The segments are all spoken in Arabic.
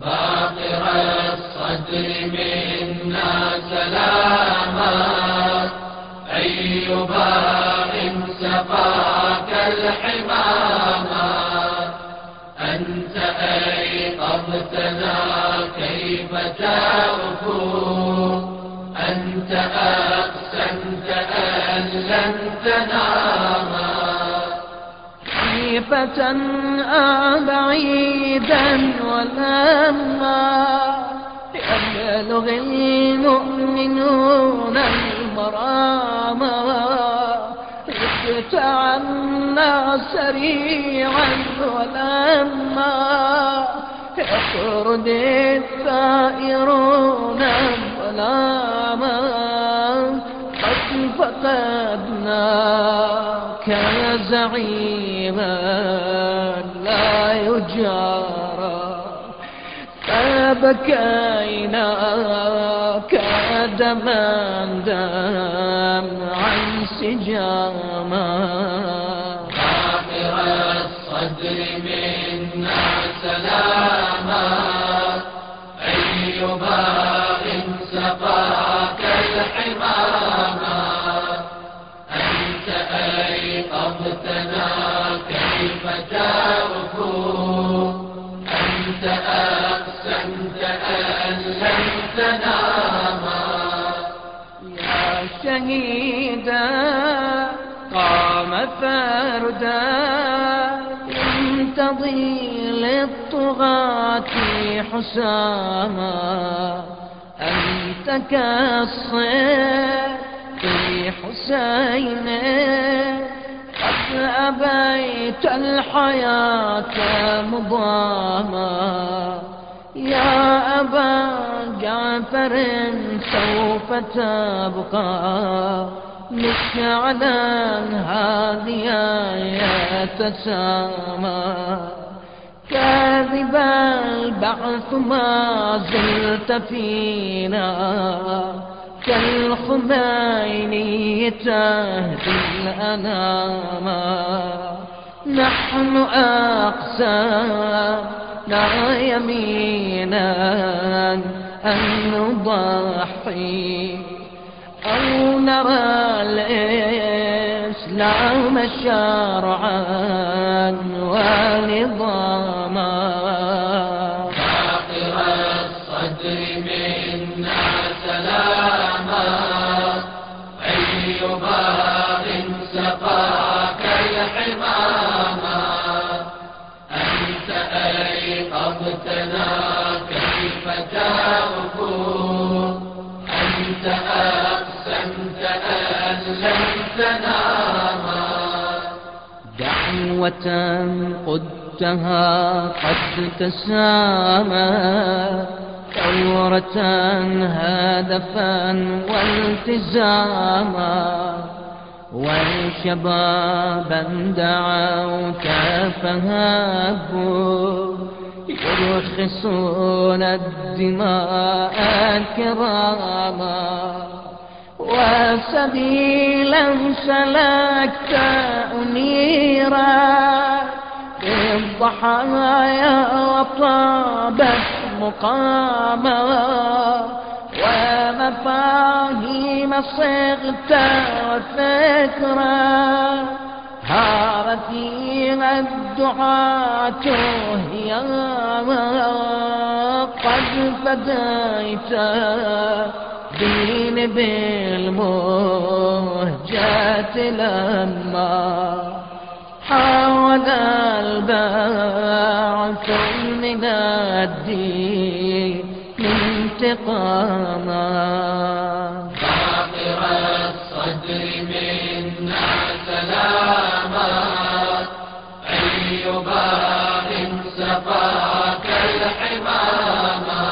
باقر الصدر منا سلاما. أي باغ سقاك الحماما أنت أيقظتنا كيف تغفو أنت أقسمت أن لن تناما خيفة بعيدا ولما يبلغ المؤمنون المراما رجت عنا سريعا ولما يطرد الثائرون الظلاما قد فقدناك يا زعيما لا يجارى. فبكينا كدما دم عن سجاما. أنت أقسمت أن لن تناما يا شهيدا قام فردا ينتضي للطغاة حساما أنت كالصيد في حسين قد أبيت الحياة مضاما يا أبا جعفر سوف تبقى. مشعلا هاديا يتسامى كاذب البعث ما زلت فينا. كالخميني تهدي الأنام نحن أقسامنا يمينا أن نضحي أو نرى الإسلام شرعا ونظاما. سقاك أنت أيقظتنا كيف أنت أقسمت أن لن دعوة قدتها قد تسامى. ثورة هدفا والتزاما وشبابا دعوت فهبوا يرخصون الدماء كراما وسبيلا سلكت أنيرا بالضحايا وطابت مقاما ومفاهيم صغت وفكرا هار فيها الدعاة هياما قد فديت دين بالمهجات لما حاول البعث من الدين انتقاما. باقر الصدر منا سلاما. أي باغ سقاك الحماما.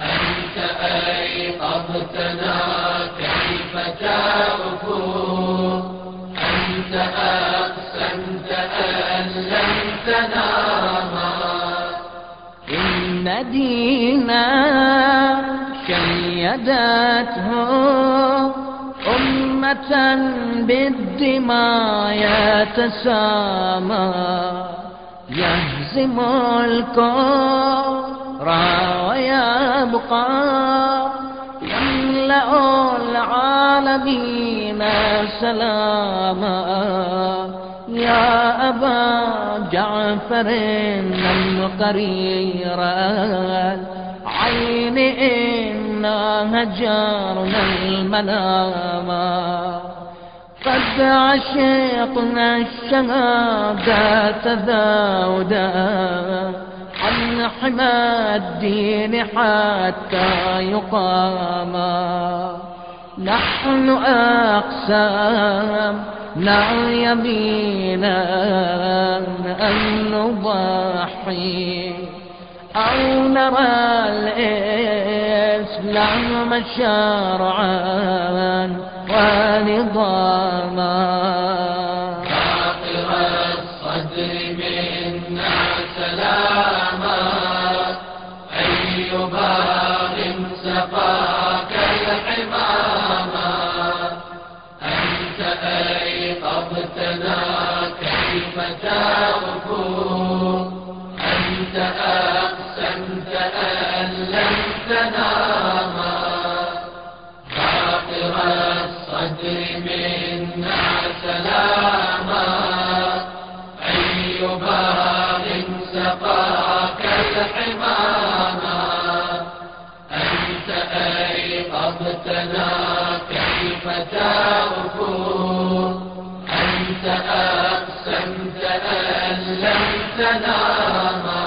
أنت أيقظتنا كيف تغفو أنت أقسمت أن لن تناما دينا شيدته أمة بالدماء يتسامى. يهزم الكون ويبقى. يملأ العالمين سلاما. يا أبا جعفر القرير عين إنا هجرنا المنام. قد عشقنا الشهادة ذودا عن حمى الدين حتى يقام. نحن أقسام لا يمينا أن نضحي أو نرى الإسلام شرعا ونظاما. فاطر الصدر منا أيقظتنا كيف تغفو أنت أقسمت أن لن تناما فاطر الصدر منا سلاما. أي باغ سقاك الحماما. أنت أيقظتنا كيف تغفو أقسمت أن لن تناما